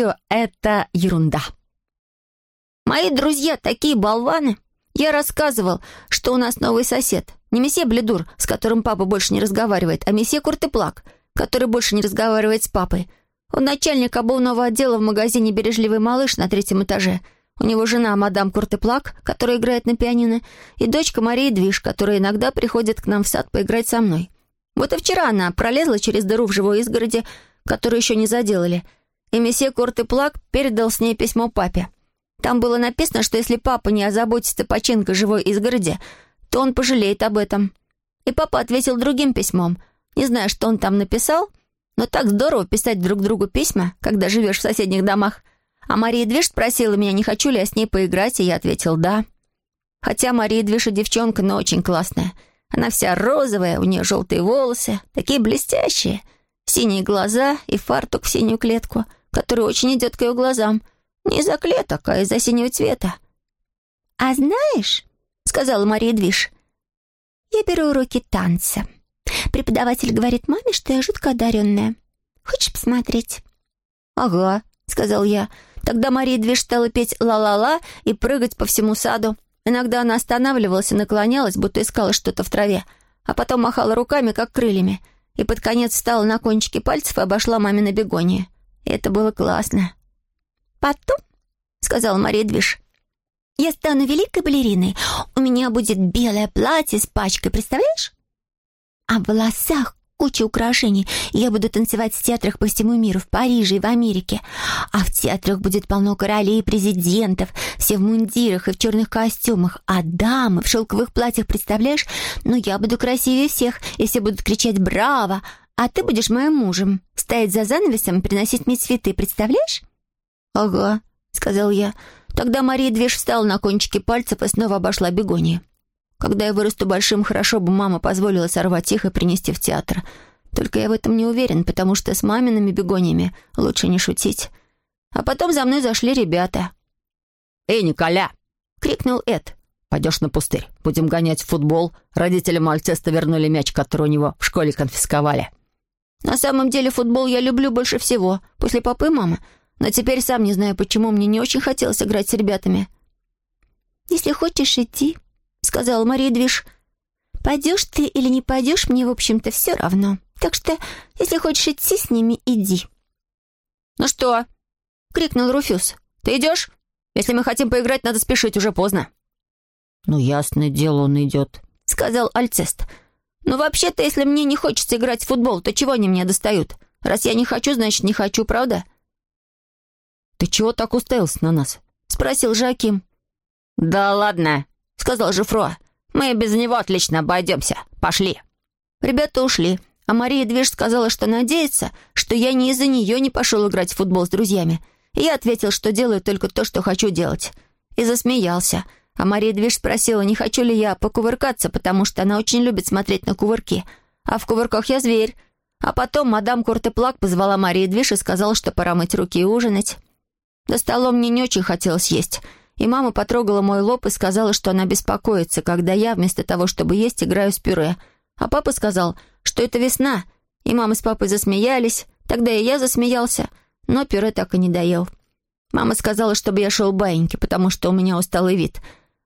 все это ерунда. Мои друзья такие болваны. Я рассказывал, что у нас новый сосед. Не месье Бледур, с которым папа больше не разговаривает, а месье Куртеплак, который больше не разговаривает с папой. Он начальник обувного отдела в магазине «Бережливый малыш» на третьем этаже. У него жена мадам Куртеплак, которая играет на пианино, и дочка Мария Движ, которая иногда приходит к нам в сад поиграть со мной. Вот и вчера она пролезла через дыру в живой изгороди, которую еще не заделали, и месье Куртеплак передал с ней письмо папе. Там было написано, что если папа не озаботится починкой живой изгороди, то он пожалеет об этом. И папа ответил другим письмом. Не знаю, что он там написал, но так здорово писать друг другу письма, когда живешь в соседних домах. А Мария Движ спросила меня, не хочу ли я с ней поиграть, и я ответил «да». Хотя Мария Движ и девчонка, но очень классная. Она вся розовая, у нее желтые волосы, такие блестящие, синие глаза и фартук в синюю клетку, который очень идет к ее глазам. Не из-за клеток, а из-за синего цвета. «А знаешь, — сказала Мария Движ, — я беру уроки танца. Преподаватель говорит маме, что я жутко одаренная. Хочешь посмотреть?» «Ага», — сказал я. Тогда Мария Движ стала петь «ла-ла-ла» и прыгать по всему саду. Иногда она останавливалась и наклонялась, будто искала что-то в траве, а потом махала руками, как крыльями, и под конец встала на кончики пальцев и обошла мамино бегоние. Это было классно. «Потом», — сказала Мария Движ, — «я стану великой балериной. У меня будет белое платье с пачкой, представляешь? А в волосах куча украшений, я буду танцевать в театрах по всему миру, в Париже и в Америке. А в театрах будет полно королей и президентов, все в мундирах и в черных костюмах, а дамы в шелковых платьях, представляешь? Ну, я буду красивее всех, и все будут кричать «Браво!», а ты будешь моим мужем, стоять за занавесом и приносить мне цветы, представляешь?» «Ага», — сказал я. Тогда Мария Движ встала на кончики пальцев и снова обошла бегонии. Когда я вырасту большим, хорошо бы мама позволила сорвать их и принести в театр. Только я в этом не уверен, потому что с мамиными бегониями лучше не шутить. А потом за мной зашли ребята. «Эй, Николя!» — крикнул Эд. «Пойдешь на пустырь. Будем гонять в футбол. Родители Мальцеста вернули мяч, который у него в школе конфисковали». На самом деле футбол я люблю больше всего, после папы и мамы. Но теперь сам не знаю, почему мне не очень хотелось играть с ребятами. «Если хочешь идти, — сказала Мария Движ. «Пойдешь ты или не пойдешь, мне, в общем-то, все равно. Так что, если хочешь идти с ними, иди». «Ну что?» — крикнул Руфюз. «Ты идешь? Если мы хотим поиграть, надо спешить, уже поздно». «Ну, ясное дело, он идет», — сказал Альцест. «Ну, вообще-то, если мне не хочется играть в футбол, то чего они меня достают? Раз я не хочу, значит, не хочу, правда?» «Ты чего так уставился на нас?» — спросил Жаким. «Да ладно», — сказал Жифро. «Мы без него отлично обойдемся. Пошли». Ребята ушли, а Мария Движ сказала, что надеется, что я не из-за нее не пошел играть в футбол с друзьями. И я ответил, что делаю только то, что хочу делать. И засмеялся. А Мария Движ спросила, не хочу ли я покувыркаться, потому что она очень любит смотреть на кувырки. А в кувырках я зверь. А потом мадам Куртеплак позвала Марии Движ и сказала, что пора мыть руки и ужинать. За столом мне не очень хотелось есть — и мама потрогала мой лоб и сказала, что она беспокоится, когда я, вместо того, чтобы есть, играю с пюре. А папа сказал, что это весна, и мама с папой засмеялись, тогда и я засмеялся, но пюре так и не доел. Мама сказала, чтобы я шел баиньки, потому что у меня усталый вид,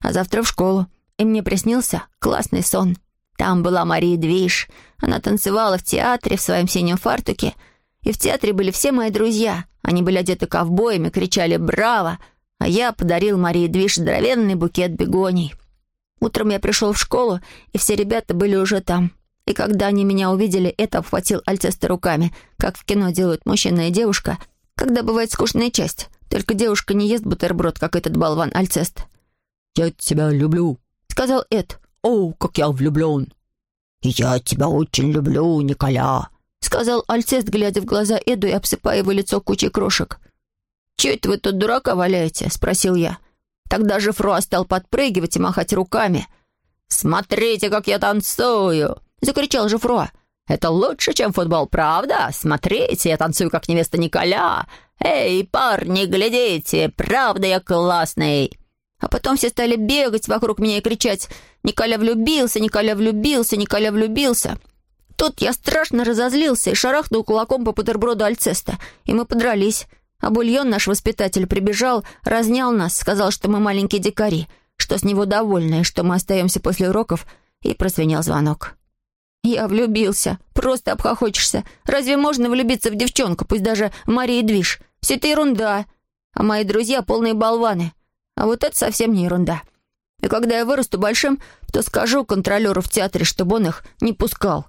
а завтра в школу, и мне приснился классный сон. Там была Мария Движ, она танцевала в театре в своем синем фартуке, и в театре были все мои друзья. Они были одеты ковбоями, кричали «Браво!», а я подарил Марии Движ здоровенный букет бегоний. Утром я пришел в школу, и все ребята были уже там. И когда они меня увидели, это обхватил Альцеста руками, как в кино делают мужчина и девушка, когда бывает скучная часть. Только девушка не ест бутерброд, как этот болван Альцест. «Я тебя люблю», — сказал Эд. «О, как я влюблен!» «И я тебя очень люблю, Николя», — сказал Альцест, глядя в глаза Эду и обсыпая его лицо кучей крошек. «Чего это вы тут дурака валяете?» — спросил я. Тогда же Фруа стал подпрыгивать и махать руками. «Смотрите, как я танцую!» — закричал же Фруа. «Это лучше, чем футбол, правда? Смотрите, я танцую, как невеста Николя! Эй, парни, глядите, правда я классный!» А потом все стали бегать вокруг меня и кричать «Николя влюбился, Николя влюбился, Николя влюбился!» Тут я страшно разозлился и шарахнул кулаком по бутерброду Альцеста, и мы подрались. А Бульон, наш воспитатель, прибежал, разнял нас, сказал, что мы маленькие дикари, что с него довольны, что мы остаемся после уроков, и просвинял звонок. Я влюбился. Просто обхохочешься. Разве можно влюбиться в девчонку, пусть даже в Марии Движ? Все это ерунда. А мои друзья полные болваны. А вот это совсем не ерунда. И когда я вырасту большим, то скажу контролеру в театре, чтобы он их не пускал.